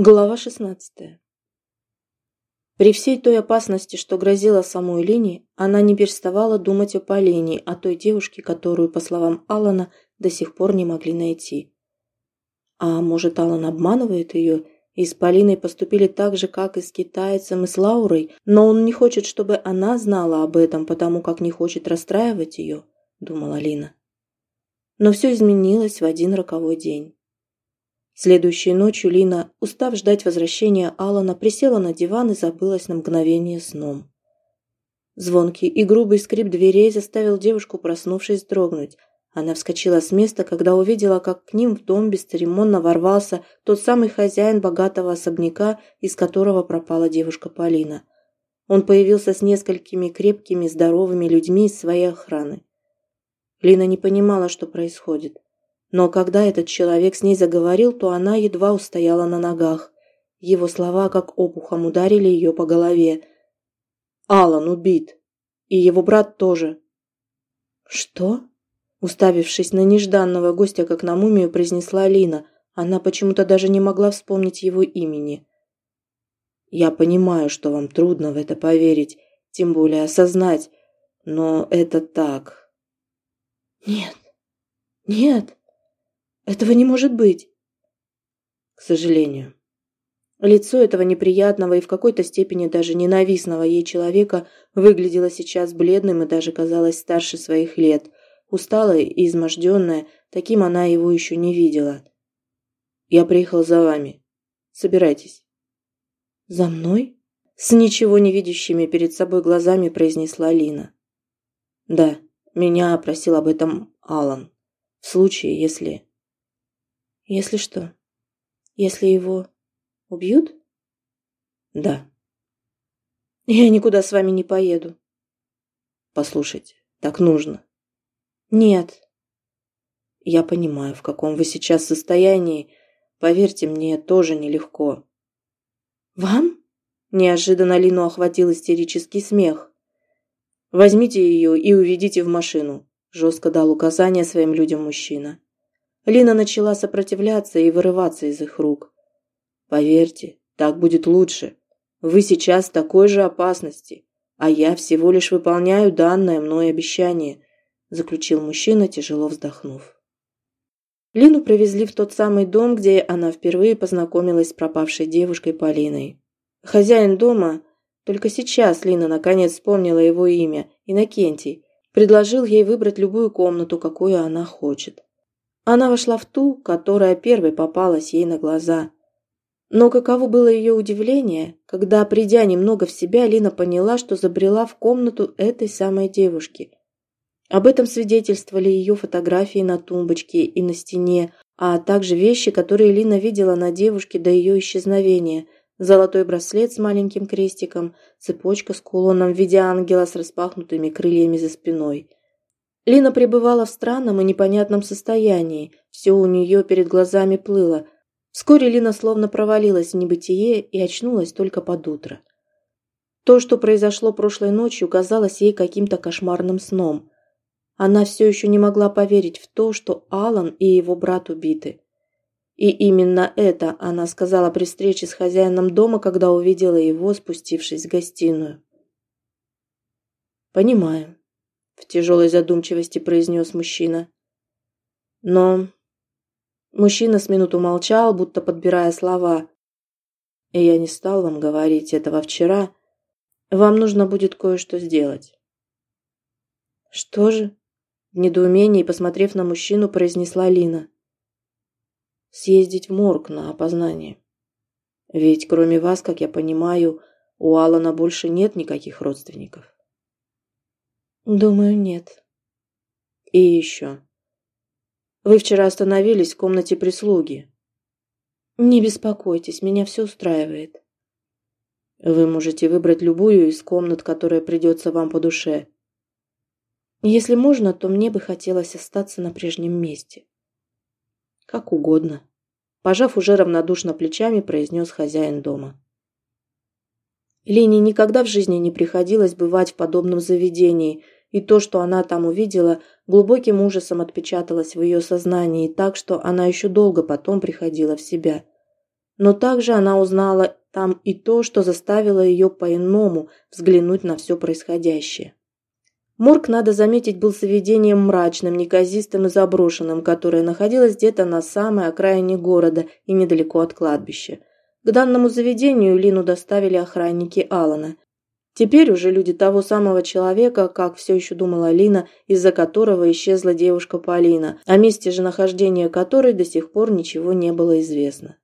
Глава 16. При всей той опасности, что грозила самой Лине, она не переставала думать о Полине, о той девушке, которую, по словам Алана, до сих пор не могли найти. А может, Алан обманывает ее, и с Полиной поступили так же, как и с китайцем и с Лаурой, но он не хочет, чтобы она знала об этом, потому как не хочет расстраивать ее, думала Лина. Но все изменилось в один роковой день. Следующей ночью Лина, устав ждать возвращения Алана, присела на диван и забылась на мгновение сном. Звонкий и грубый скрип дверей заставил девушку, проснувшись, дрогнуть. Она вскочила с места, когда увидела, как к ним в дом бесцеремонно ворвался тот самый хозяин богатого особняка, из которого пропала девушка Полина. Он появился с несколькими крепкими, здоровыми людьми из своей охраны. Лина не понимала, что происходит. Но когда этот человек с ней заговорил, то она едва устояла на ногах. Его слова как опухом ударили ее по голове. «Алан убит. И его брат тоже». «Что?» Уставившись на нежданного гостя, как на мумию, произнесла Лина. Она почему-то даже не могла вспомнить его имени. «Я понимаю, что вам трудно в это поверить, тем более осознать, но это так». «Нет, нет», этого не может быть. К сожалению. Лицо этого неприятного и в какой-то степени даже ненавистного ей человека выглядело сейчас бледным и даже казалось старше своих лет. Усталое и изможденное, таким она его еще не видела. «Я приехал за вами. Собирайтесь». «За мной?» С ничего не видящими перед собой глазами произнесла Лина. «Да, меня просил об этом Алан. В случае, если...» Если что? Если его убьют? Да. Я никуда с вами не поеду. Послушайте, так нужно. Нет. Я понимаю, в каком вы сейчас состоянии. Поверьте мне, тоже нелегко. Вам? Неожиданно Лину охватил истерический смех. Возьмите ее и уведите в машину, жестко дал указание своим людям мужчина. Лина начала сопротивляться и вырываться из их рук. «Поверьте, так будет лучше. Вы сейчас в такой же опасности, а я всего лишь выполняю данное мной обещание», заключил мужчина, тяжело вздохнув. Лину привезли в тот самый дом, где она впервые познакомилась с пропавшей девушкой Полиной. Хозяин дома, только сейчас Лина наконец вспомнила его имя, Иннокентий, предложил ей выбрать любую комнату, какую она хочет. Она вошла в ту, которая первой попалась ей на глаза. Но каково было ее удивление, когда, придя немного в себя, Лина поняла, что забрела в комнату этой самой девушки. Об этом свидетельствовали ее фотографии на тумбочке и на стене, а также вещи, которые Лина видела на девушке до ее исчезновения. Золотой браслет с маленьким крестиком, цепочка с кулоном в виде ангела с распахнутыми крыльями за спиной – Лина пребывала в странном и непонятном состоянии, все у нее перед глазами плыло. Вскоре Лина словно провалилась в небытие и очнулась только под утро. То, что произошло прошлой ночью, казалось ей каким-то кошмарным сном. Она все еще не могла поверить в то, что Алан и его брат убиты. И именно это она сказала при встрече с хозяином дома, когда увидела его, спустившись в гостиную. «Понимаю в тяжелой задумчивости произнес мужчина. Но... Мужчина с минуту молчал, будто подбирая слова. И я не стал вам говорить этого вчера. Вам нужно будет кое-что сделать. Что же? В недоумении, посмотрев на мужчину, произнесла Лина. Съездить в морг на опознание. Ведь кроме вас, как я понимаю, у Алана больше нет никаких родственников. Думаю, нет. И еще. Вы вчера остановились в комнате прислуги. Не беспокойтесь, меня все устраивает. Вы можете выбрать любую из комнат, которая придется вам по душе. Если можно, то мне бы хотелось остаться на прежнем месте. Как угодно. Пожав уже равнодушно плечами, произнес хозяин дома. Лене никогда в жизни не приходилось бывать в подобном заведении – и то, что она там увидела, глубоким ужасом отпечаталось в ее сознании так, что она еще долго потом приходила в себя. Но также она узнала там и то, что заставило ее по-иному взглянуть на все происходящее. Морг, надо заметить, был заведением мрачным, неказистым и заброшенным, которое находилось где-то на самой окраине города и недалеко от кладбища. К данному заведению Лину доставили охранники Алана. Теперь уже люди того самого человека, как все еще думала Лина, из-за которого исчезла девушка Полина, о месте же нахождения которой до сих пор ничего не было известно.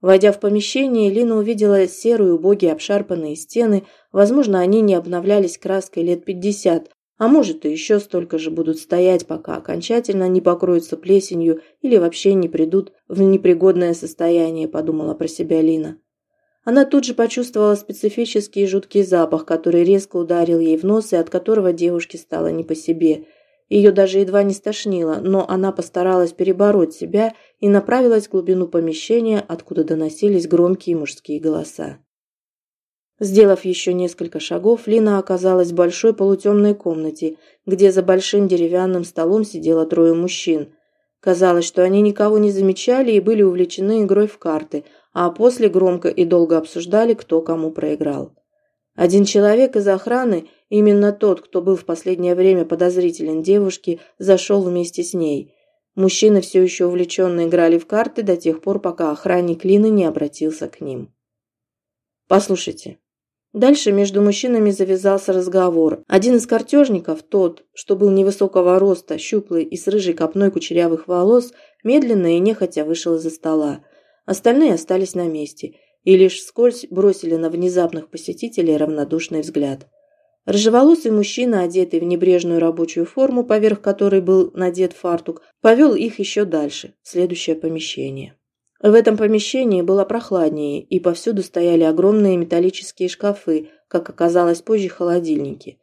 Войдя в помещение, Лина увидела серые, убогие, обшарпанные стены. Возможно, они не обновлялись краской лет пятьдесят, а может и еще столько же будут стоять, пока окончательно не покроются плесенью или вообще не придут в непригодное состояние, подумала про себя Лина. Она тут же почувствовала специфический жуткий запах, который резко ударил ей в нос и от которого девушке стало не по себе. Ее даже едва не стошнило, но она постаралась перебороть себя и направилась в глубину помещения, откуда доносились громкие мужские голоса. Сделав еще несколько шагов, Лина оказалась в большой полутемной комнате, где за большим деревянным столом сидело трое мужчин. Казалось, что они никого не замечали и были увлечены игрой в карты, а после громко и долго обсуждали, кто кому проиграл. Один человек из охраны, именно тот, кто был в последнее время подозрителен девушке, зашел вместе с ней. Мужчины все еще увлеченно играли в карты до тех пор, пока охранник Лины не обратился к ним. «Послушайте, Дальше между мужчинами завязался разговор. Один из картежников, тот, что был невысокого роста, щуплый и с рыжей копной кучерявых волос, медленно и нехотя вышел из-за стола. Остальные остались на месте и лишь вскользь бросили на внезапных посетителей равнодушный взгляд. Рыжеволосый мужчина, одетый в небрежную рабочую форму, поверх которой был надет фартук, повел их еще дальше, в следующее помещение. В этом помещении было прохладнее, и повсюду стояли огромные металлические шкафы, как оказалось позже холодильники.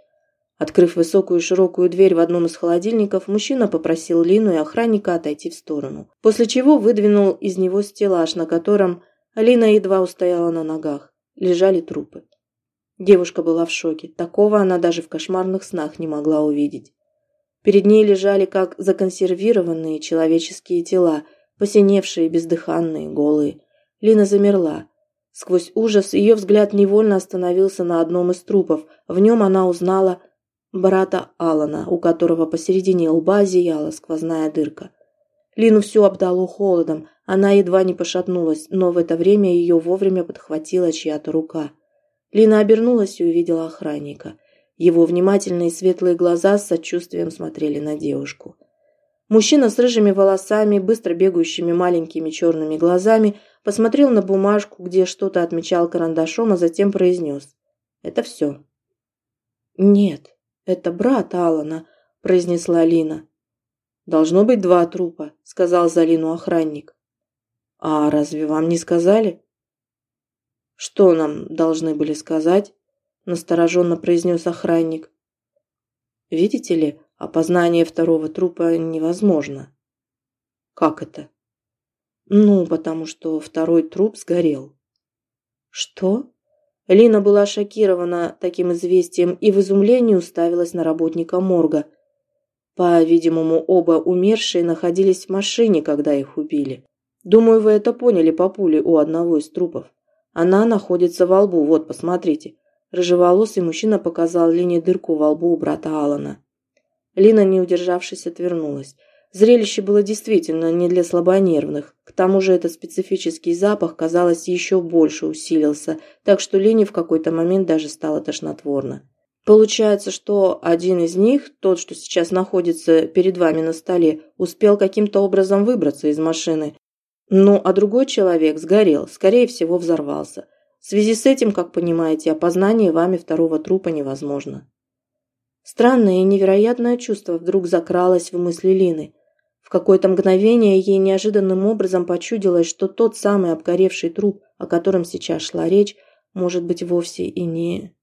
Открыв высокую широкую дверь в одном из холодильников, мужчина попросил Лину и охранника отойти в сторону, после чего выдвинул из него стеллаж, на котором Лина едва устояла на ногах. Лежали трупы. Девушка была в шоке. Такого она даже в кошмарных снах не могла увидеть. Перед ней лежали как законсервированные человеческие тела – посиневшие, бездыханные, голые. Лина замерла. Сквозь ужас ее взгляд невольно остановился на одном из трупов. В нем она узнала брата Алана, у которого посередине лба зияла сквозная дырка. Лину всю обдало холодом, она едва не пошатнулась, но в это время ее вовремя подхватила чья-то рука. Лина обернулась и увидела охранника. Его внимательные светлые глаза с сочувствием смотрели на девушку. Мужчина с рыжими волосами, быстро бегающими маленькими черными глазами, посмотрел на бумажку, где что-то отмечал карандашом, а затем произнес. «Это все». «Нет, это брат Алана», – произнесла Лина. «Должно быть два трупа», – сказал за Лину охранник. «А разве вам не сказали?» «Что нам должны были сказать?» – настороженно произнес охранник. «Видите ли, Опознание второго трупа невозможно. Как это? Ну, потому что второй труп сгорел. Что? Лина была шокирована таким известием и в изумлении уставилась на работника морга. По-видимому, оба умершие находились в машине, когда их убили. Думаю, вы это поняли по пуле у одного из трупов. Она находится во лбу, вот, посмотрите. Рыжеволосый мужчина показал Лине дырку во лбу у брата Алана. Лина, не удержавшись, отвернулась. Зрелище было действительно не для слабонервных. К тому же этот специфический запах, казалось, еще больше усилился, так что Лине в какой-то момент даже стало тошнотворно. Получается, что один из них, тот, что сейчас находится перед вами на столе, успел каким-то образом выбраться из машины. Ну, а другой человек сгорел, скорее всего, взорвался. В связи с этим, как понимаете, опознание вами второго трупа невозможно. Странное и невероятное чувство вдруг закралось в мысли Лины. В какое-то мгновение ей неожиданным образом почудилось, что тот самый обгоревший труп, о котором сейчас шла речь, может быть вовсе и не...